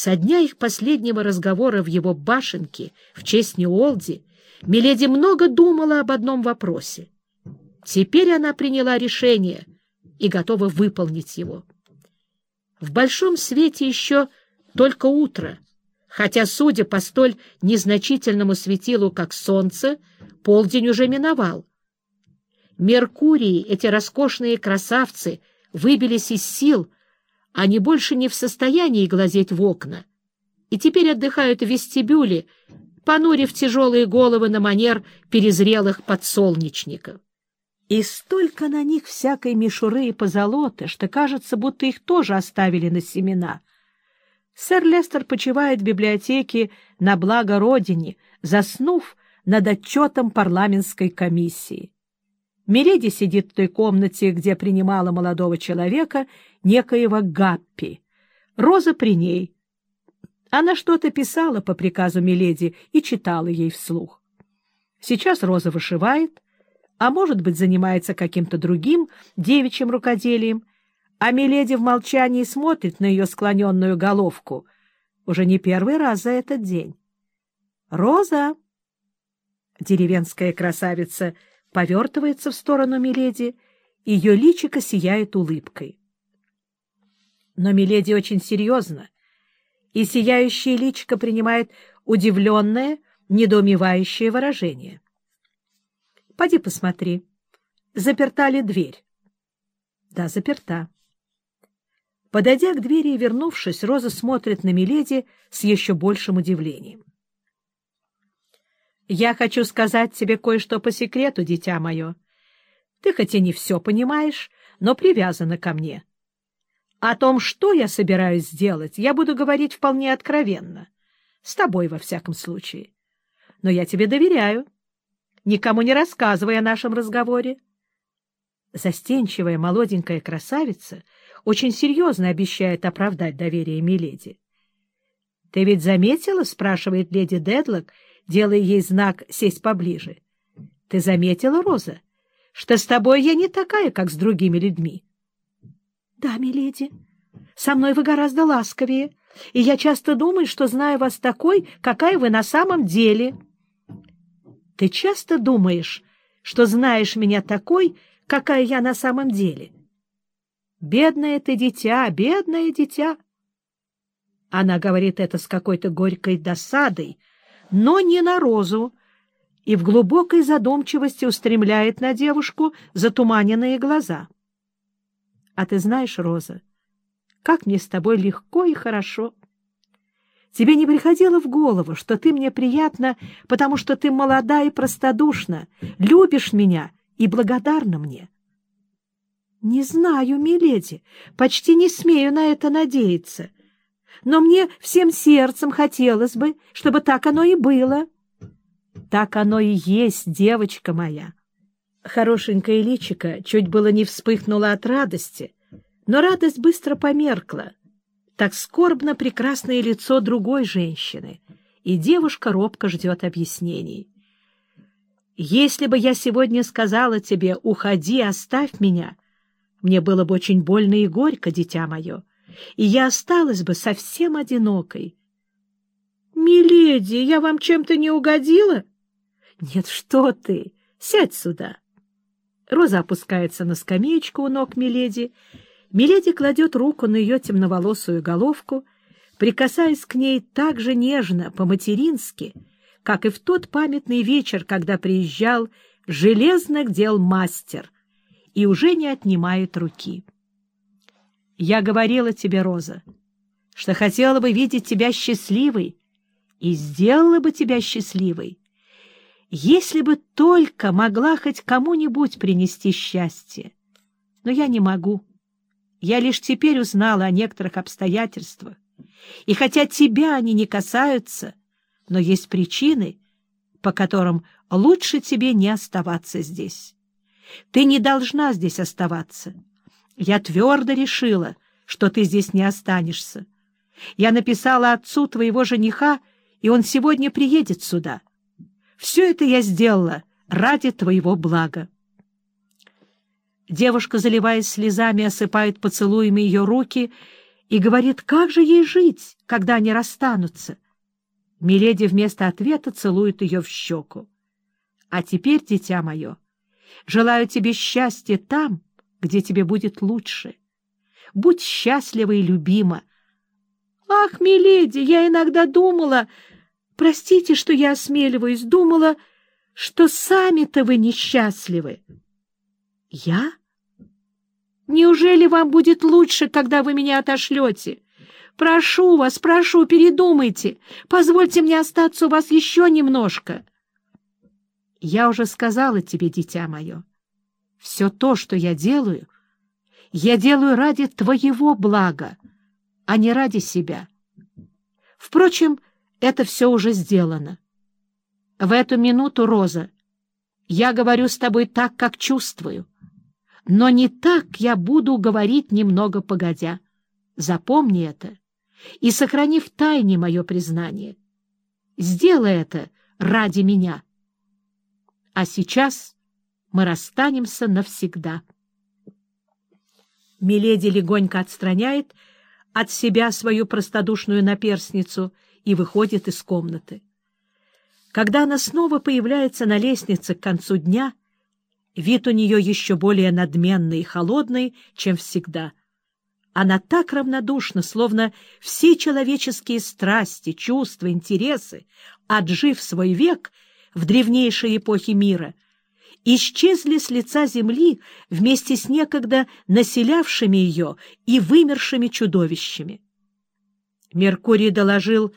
Со дня их последнего разговора в его башенке в честь Ньюолди Миледи много думала об одном вопросе. Теперь она приняла решение и готова выполнить его. В большом свете еще только утро, хотя, судя по столь незначительному светилу, как солнце, полдень уже миновал. Меркурии, эти роскошные красавцы, выбились из сил, они больше не в состоянии глазеть в окна, и теперь отдыхают в вестибюле, понурив тяжелые головы на манер перезрелых подсолнечников. И столько на них всякой мишуры и позолоты, что кажется, будто их тоже оставили на семена. Сэр Лестер почивает в библиотеке на благо родине, заснув над отчетом парламентской комиссии. Миледи сидит в той комнате, где принимала молодого человека, некоего Гаппи. Роза при ней. Она что-то писала по приказу Миледи и читала ей вслух. Сейчас Роза вышивает, а может быть, занимается каким-то другим девичьим рукоделием, а Миледи в молчании смотрит на ее склоненную головку уже не первый раз за этот день. «Роза!» Деревенская красавица повертывается в сторону Миледи, ее личико сияет улыбкой. Но Миледи очень серьезно, и сияющее личико принимает удивленное, недоумевающее выражение. Поди посмотри, заперта ли дверь? Да, заперта. Подойдя к двери и вернувшись, Роза смотрит на Миледи с еще большим удивлением. «Я хочу сказать тебе кое-что по секрету, дитя мое. Ты хоть и не все понимаешь, но привязана ко мне. О том, что я собираюсь сделать, я буду говорить вполне откровенно. С тобой, во всяком случае. Но я тебе доверяю никому не рассказывай о нашем разговоре. Застенчивая молоденькая красавица очень серьезно обещает оправдать доверие Миледи. — Ты ведь заметила, — спрашивает леди Дедлок, делая ей знак сесть поближе. — Ты заметила, Роза, что с тобой я не такая, как с другими людьми? — Да, миледи, со мной вы гораздо ласковее, и я часто думаю, что знаю вас такой, какая вы на самом деле. — ты часто думаешь, что знаешь меня такой, какая я на самом деле? Бедное ты дитя, бедное дитя. Она говорит это с какой-то горькой досадой, но не на розу, и в глубокой задумчивости устремляет на девушку затуманенные глаза. А ты знаешь, Роза, как мне с тобой легко и хорошо. Тебе не приходило в голову, что ты мне приятна, потому что ты молода и простодушна, любишь меня и благодарна мне? — Не знаю, миледи, почти не смею на это надеяться. Но мне всем сердцем хотелось бы, чтобы так оно и было. — Так оно и есть, девочка моя. Хорошенькая личика чуть было не вспыхнула от радости, но радость быстро померкла, так скорбно прекрасное лицо другой женщины, и девушка робко ждет объяснений. «Если бы я сегодня сказала тебе «уходи, оставь меня», мне было бы очень больно и горько, дитя мое, и я осталась бы совсем одинокой». «Миледи, я вам чем-то не угодила?» «Нет, что ты! Сядь сюда!» Роза опускается на скамеечку у ног Миледи Миледи кладет руку на ее темноволосую головку, прикасаясь к ней так же нежно, по-матерински, как и в тот памятный вечер, когда приезжал железных дел мастер и уже не отнимает руки. «Я говорила тебе, Роза, что хотела бы видеть тебя счастливой и сделала бы тебя счастливой, если бы только могла хоть кому-нибудь принести счастье. Но я не могу». Я лишь теперь узнала о некоторых обстоятельствах, и хотя тебя они не касаются, но есть причины, по которым лучше тебе не оставаться здесь. Ты не должна здесь оставаться. Я твердо решила, что ты здесь не останешься. Я написала отцу твоего жениха, и он сегодня приедет сюда. Все это я сделала ради твоего блага. Девушка, заливаясь слезами, осыпает поцелуями ее руки и говорит, как же ей жить, когда они расстанутся. Миледи вместо ответа целует ее в щеку. А теперь, дитя мое, желаю тебе счастья там, где тебе будет лучше. Будь счастлива и любима. Ах, миледи, я иногда думала... Простите, что я осмеливаюсь, думала, что сами-то вы несчастливы. Я? Неужели вам будет лучше, когда вы меня отошлете? Прошу вас, прошу, передумайте. Позвольте мне остаться у вас еще немножко. Я уже сказала тебе, дитя мое, все то, что я делаю, я делаю ради твоего блага, а не ради себя. Впрочем, это все уже сделано. В эту минуту, Роза, я говорю с тобой так, как чувствую. Но не так я буду говорить немного погодя. Запомни это и сохрани в тайне мое признание. Сделай это ради меня. А сейчас мы расстанемся навсегда. Миледи легонько отстраняет от себя свою простодушную наперсницу и выходит из комнаты. Когда она снова появляется на лестнице к концу дня, вид у нее еще более надменный и холодный, чем всегда. Она так равнодушна, словно все человеческие страсти, чувства, интересы, отжив свой век в древнейшей эпохе мира, исчезли с лица земли вместе с некогда населявшими ее и вымершими чудовищами. Меркурий доложил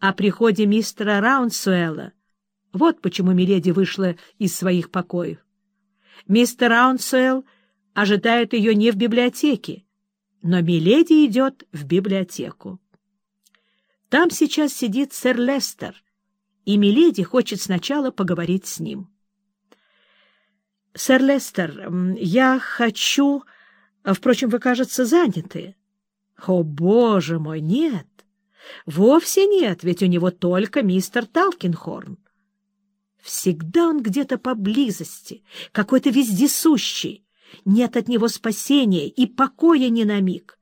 о приходе мистера Раунсуэлла. Вот почему Миледи вышла из своих покоев. Мистер Раунсуэлл ожидает ее не в библиотеке, но Миледи идет в библиотеку. Там сейчас сидит сэр Лестер, и Миледи хочет сначала поговорить с ним. — Сэр Лестер, я хочу... Впрочем, вы, кажется, заняты. — О, боже мой, нет! Вовсе нет, ведь у него только мистер Талкинхорн. Всегда он где-то поблизости, какой-то вездесущий. Нет от него спасения и покоя ни на миг.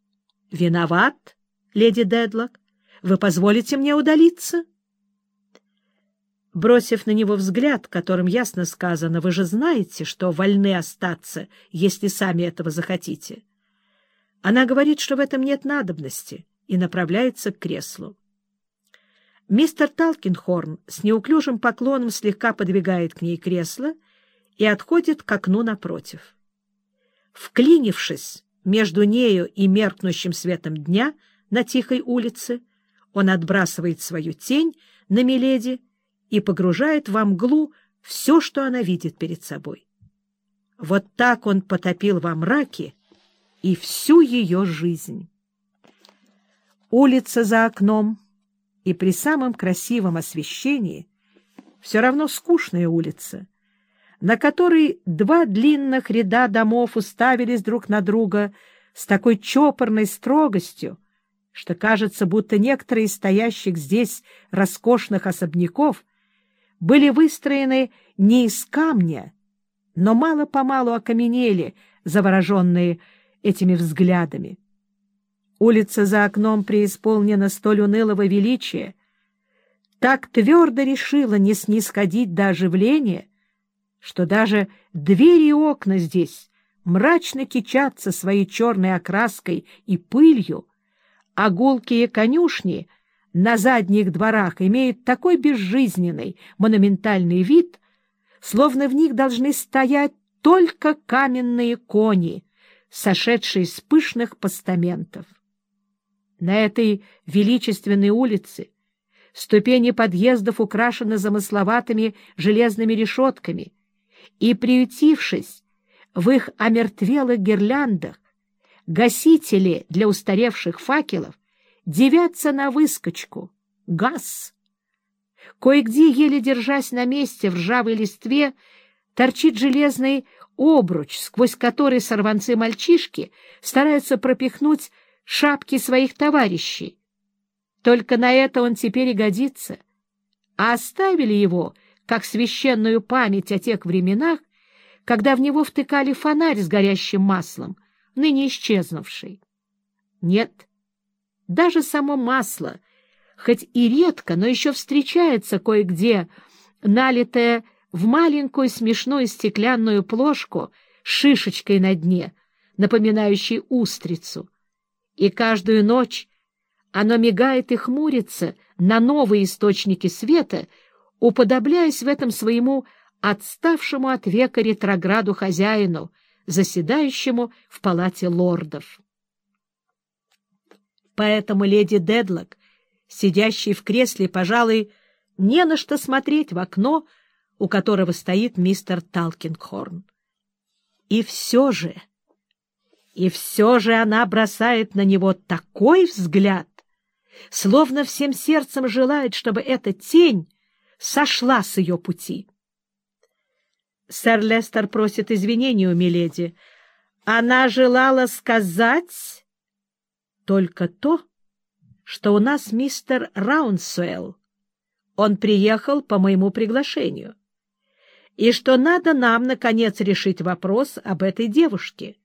— Виноват, леди Дедлок? Вы позволите мне удалиться? Бросив на него взгляд, которым ясно сказано, вы же знаете, что вольны остаться, если сами этого захотите. Она говорит, что в этом нет надобности, и направляется к креслу. Мистер Талкинхорн с неуклюжим поклоном слегка подвигает к ней кресло и отходит к окну напротив. Вклинившись между нею и меркнущим светом дня на тихой улице, он отбрасывает свою тень на Миледи и погружает во мглу все, что она видит перед собой. Вот так он потопил во мраке и всю ее жизнь. Улица за окном и при самом красивом освещении все равно скучная улица, на которой два длинных ряда домов уставились друг на друга с такой чопорной строгостью, что кажется, будто некоторые из стоящих здесь роскошных особняков были выстроены не из камня, но мало-помалу окаменели, завороженные этими взглядами. Улица за окном преисполнена столь унылого величия, так твердо решила не снисходить до оживления, что даже двери и окна здесь мрачно кичатся своей черной окраской и пылью, а гулкие конюшни на задних дворах имеют такой безжизненный монументальный вид, словно в них должны стоять только каменные кони, сошедшие с пышных постаментов. На этой величественной улице ступени подъездов украшены замысловатыми железными решетками, и, приютившись в их омертвелых гирляндах, гасители для устаревших факелов девятся на выскочку. Газ! Кое-где, еле держась на месте в ржавой листве, торчит железный обруч, сквозь который сорванцы-мальчишки стараются пропихнуть шапки своих товарищей. Только на это он теперь и годится. А оставили его, как священную память о тех временах, когда в него втыкали фонарь с горящим маслом, ныне исчезнувший. Нет, даже само масло, хоть и редко, но еще встречается кое-где, налитое в маленькую смешную стеклянную плошку с шишечкой на дне, напоминающей устрицу. И каждую ночь оно мигает и хмурится на новые источники света, уподобляясь в этом своему отставшему от века ретрограду хозяину, заседающему в палате лордов. Поэтому леди Дедлок, сидящей в кресле, пожалуй, не на что смотреть в окно, у которого стоит мистер Талкингхорн. И все же, и все же она бросает на него такой взгляд, словно всем сердцем желает, чтобы эта тень сошла с ее пути. Сэр Лестер просит извинения у Миледи. Она желала сказать только то, что у нас мистер Раунсуэлл. Он приехал по моему приглашению. И что надо нам, наконец, решить вопрос об этой девушке.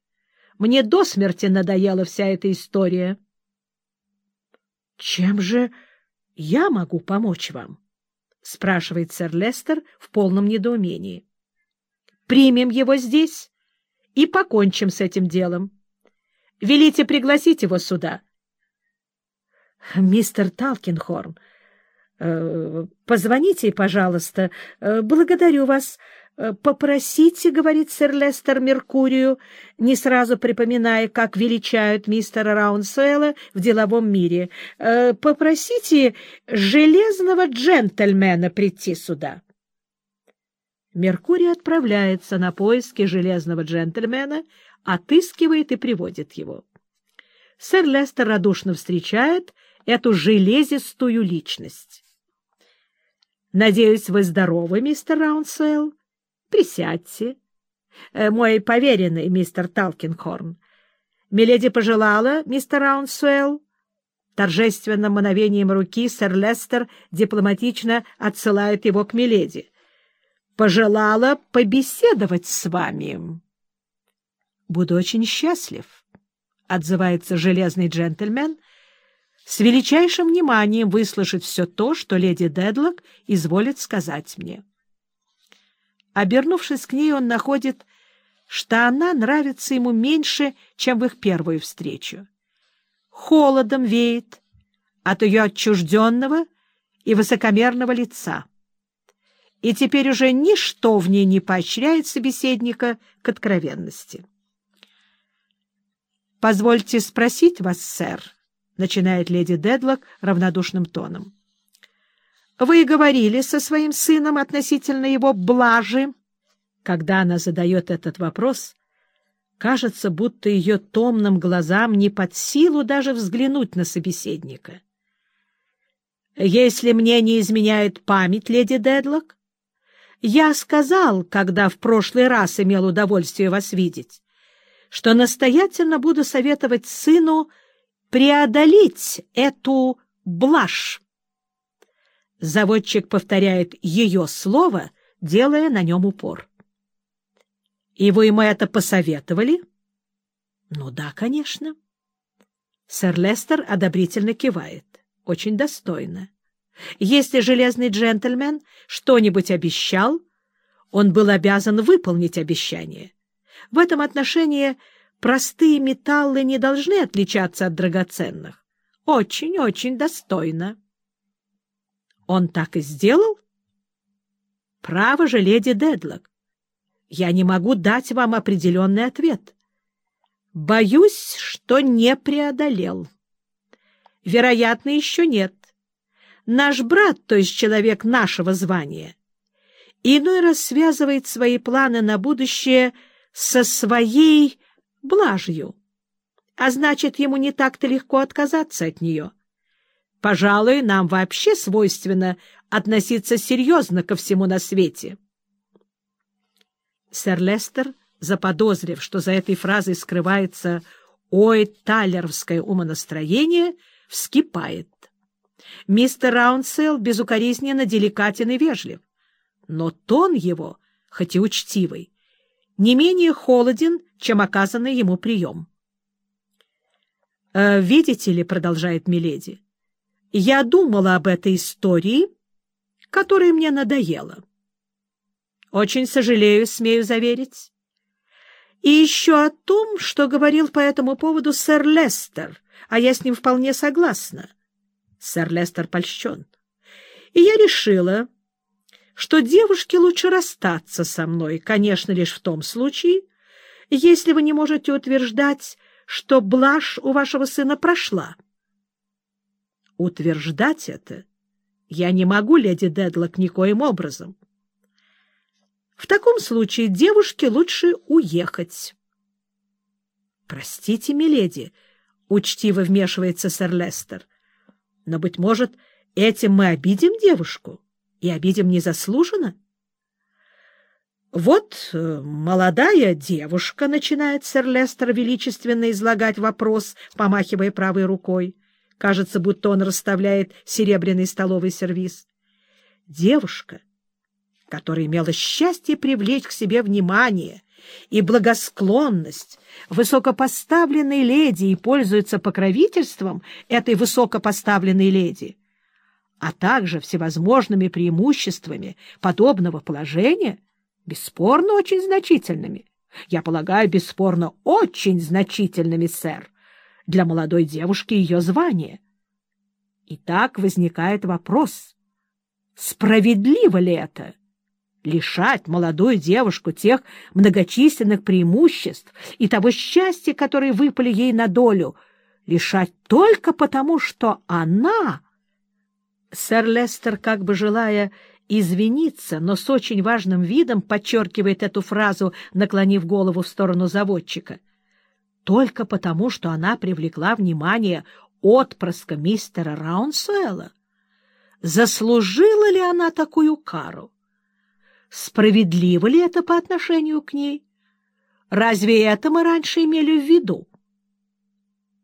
Мне до смерти надоела вся эта история. — Чем же я могу помочь вам? — спрашивает сэр Лестер в полном недоумении. — Примем его здесь и покончим с этим делом. Велите пригласить его сюда. — Мистер Талкинхорн, э, позвоните, пожалуйста. Э, благодарю вас. Э, попросите, — говорит сэр Лестер Меркурию, не сразу припоминая, как величают мистера Раунсуэлла в деловом мире, попросите железного джентльмена прийти сюда. Меркурий отправляется на поиски железного джентльмена, отыскивает и приводит его. Сэр Лестер радушно встречает эту железистую личность. «Надеюсь, вы здоровы, мистер Раунсуэлл? Присядьте. Э, мой поверенный, мистер Талкинхорн. Миледи пожелала, мистер Раунсуэлл?» Торжественным мановением руки сэр Лестер дипломатично отсылает его к Миледи. «Пожелала побеседовать с вами». «Буду очень счастлив», — отзывается железный джентльмен, «с величайшим вниманием выслушать все то, что леди Дедлок изволит сказать мне». Обернувшись к ней, он находит, что она нравится ему меньше, чем в их первую встречу. Холодом веет от ее отчужденного и высокомерного лица. И теперь уже ничто в ней не поощряет собеседника к откровенности. — Позвольте спросить вас, сэр, — начинает леди Дедлок равнодушным тоном. — Вы говорили со своим сыном относительно его блажи? Когда она задает этот вопрос, кажется, будто ее томным глазам не под силу даже взглянуть на собеседника. — Если мне не изменяет память, леди Дедлок, я сказал, когда в прошлый раз имел удовольствие вас видеть, что настоятельно буду советовать сыну преодолеть эту блажь. Заводчик повторяет ее слово, делая на нем упор. — И вы ему это посоветовали? — Ну да, конечно. Сэр Лестер одобрительно кивает. Очень достойно. Если железный джентльмен что-нибудь обещал, он был обязан выполнить обещание. В этом отношении простые металлы не должны отличаться от драгоценных. Очень-очень достойно. Он так и сделал? Право же, леди Дедлок. Я не могу дать вам определенный ответ. Боюсь, что не преодолел. Вероятно, еще нет. Наш брат, то есть человек нашего звания, иной раз связывает свои планы на будущее — со своей блажью, а значит, ему не так-то легко отказаться от нее. Пожалуй, нам вообще свойственно относиться серьезно ко всему на свете. Сэр Лестер, заподозрив, что за этой фразой скрывается «Ой, талеровское умонастроение», вскипает. Мистер Раунсел безукоризненно деликатен и вежлив, но тон его, хоть и учтивый, не менее холоден, чем оказанный ему прием. э, «Видите ли, — продолжает Миледи, — я думала об этой истории, которая мне надоела. Очень сожалею, смею заверить. И еще о том, что говорил по этому поводу сэр Лестер, а я с ним вполне согласна. Сэр Лестер польщен. И я решила, что девушке лучше расстаться со мной, конечно, лишь в том случае, если вы не можете утверждать, что блажь у вашего сына прошла. Утверждать это я не могу, леди Дедлок, никоим образом. В таком случае девушке лучше уехать. — Простите, миледи, — учтиво вмешивается сэр Лестер, — но, быть может, этим мы обидим девушку и обидим незаслуженно? Вот э, молодая девушка, — начинает сэр Лестер величественно излагать вопрос, помахивая правой рукой. Кажется, будто он расставляет серебряный столовый сервиз. Девушка, которая имела счастье привлечь к себе внимание и благосклонность высокопоставленной леди и пользуется покровительством этой высокопоставленной леди, а также всевозможными преимуществами подобного положения, бесспорно очень значительными. Я полагаю, бесспорно очень значительными, сэр для молодой девушки ее звание. И так возникает вопрос, справедливо ли это? Лишать молодую девушку тех многочисленных преимуществ и того счастья, которые выпали ей на долю, лишать только потому, что она... Сэр Лестер, как бы желая извиниться, но с очень важным видом подчеркивает эту фразу, наклонив голову в сторону заводчика — только потому, что она привлекла внимание отпрыска мистера Раунсуэлла? Заслужила ли она такую кару? Справедливо ли это по отношению к ней? Разве это мы раньше имели в виду?